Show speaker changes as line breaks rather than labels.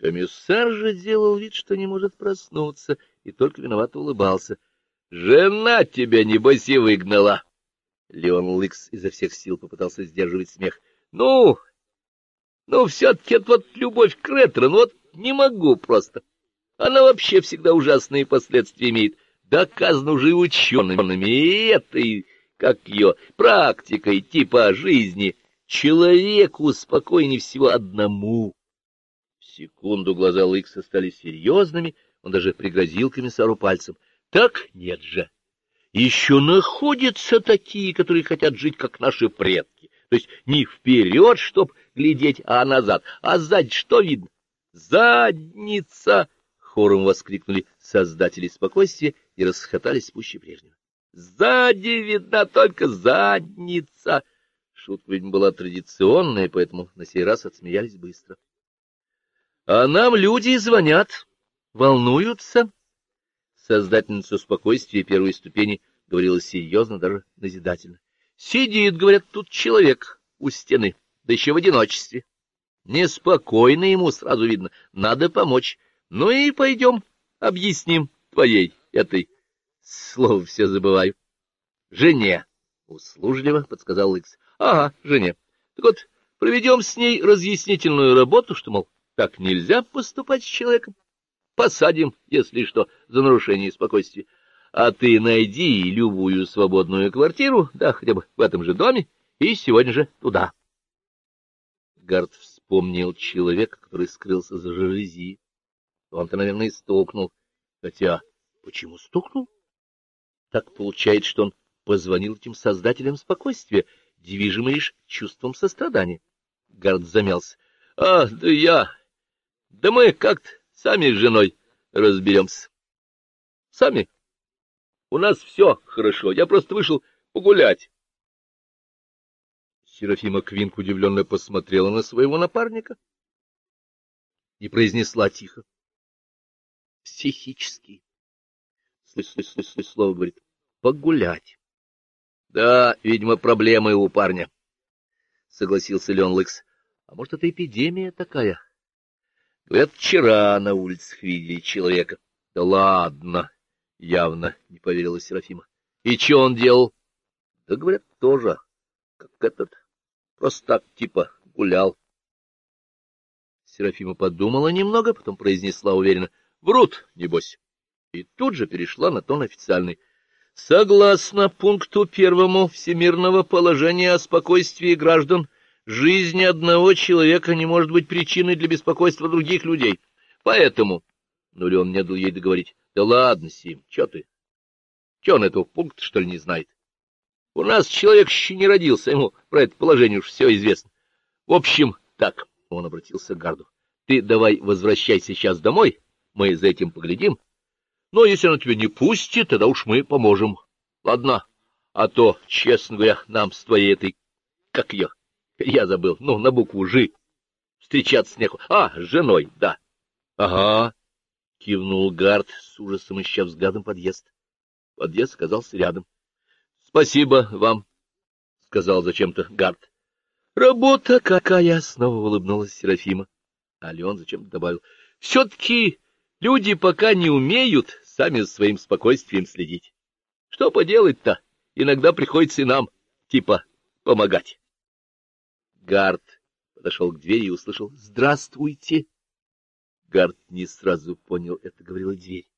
Комиссар же делал вид, что не может проснуться, и только виновато улыбался. — Жена тебя, небось, и выгнала! Леон Лыкс изо всех сил попытался сдерживать смех. — Ну, ну, все-таки это вот любовь к ретро, ну вот не могу просто. Она вообще всегда ужасные последствия имеет. Доказано уже учеными, и этой, как ее, практикой типа жизни. Человеку спокойнее всего одному секунду глаза Лыкса стали серьезными, он даже пригрозил комиссару пальцем. — Так нет же. Еще находятся такие, которые хотят жить, как наши предки. То есть не вперед, чтоб глядеть, а назад. А сзади что видно? Задница! Хором воскликнули создатели спокойствия и расхотались пуще прежнего. Сзади видна только задница! Шутка ведь была традиционная, поэтому на сей раз отсмеялись быстро. А нам люди звонят, волнуются. Создательница спокойствия первой ступени говорила серьезно, даже назидательно. Сидит, говорят, тут человек у стены, да еще в одиночестве. Неспокойно ему, сразу видно, надо помочь. Ну и пойдем, объясним твоей, этой, слово все забываю. Жене, услужливо подсказал Икс. Ага, жене. Так вот, проведем с ней разъяснительную работу, что, мол, так нельзя поступать с человеком. Посадим, если что, за нарушение спокойствия. А ты найди любую свободную квартиру, да, хотя бы в этом же доме, и сегодня же туда. Гард вспомнил человека, который скрылся за жалюзи. Он-то, наверное, и стукнул. Хотя, почему стукнул? Так получается, что он позвонил этим создателям спокойствия, движимый лишь чувством сострадания. Гард замялся. — А, да я... Да мы как-то сами с женой разберемся. Сами. У нас все хорошо. Я просто вышел погулять. Серафима Квинк удивленно посмотрела на своего напарника и произнесла тихо. — Психический. Слово говорит. — Погулять. — Да, видимо, проблемы у парня, — согласился Леон Лыкс. — А может, это эпидемия такая? — Говорят, вчера на улицах видели человека. — Да ладно, — явно не поверила Серафима. — И что он делал? — Да, говорят, тоже, как этот, просто так, типа, гулял. Серафима подумала немного, потом произнесла уверенно. — Врут, небось. И тут же перешла на тон официальный. Согласно пункту первому Всемирного положения о спокойствии граждан, — Жизнь одного человека не может быть причиной для беспокойства других людей. Поэтому... Ну, ли он не дал ей договорить. Да ладно, Сим, что ты? Че он этого пункта, что ли, не знает? У нас человек еще не родился, ему про это положение уж все известно. В общем, так, он обратился к Гарду. Ты давай возвращайся сейчас домой, мы за этим поглядим. Но если он тебя не пустит, тогда уж мы поможем. Ладно? А то, честно говоря, нам с твоей этой... Как ее? Я забыл. Ну, на букву «Ж». Встречаться с некуда. А, с женой, да. Ага. Кивнул Гард, с ужасом ища взглядом подъезд. Подъезд оказался рядом. — Спасибо вам, — сказал зачем-то Гард. — Работа какая! — снова улыбнулась Серафима. А Леон зачем-то добавил. — Все-таки люди пока не умеют сами за своим спокойствием следить. Что поделать-то? Иногда приходится и нам, типа, помогать. Гард подошел к двери и услышал «Здравствуйте!». Гард не сразу понял, это говорила дверь.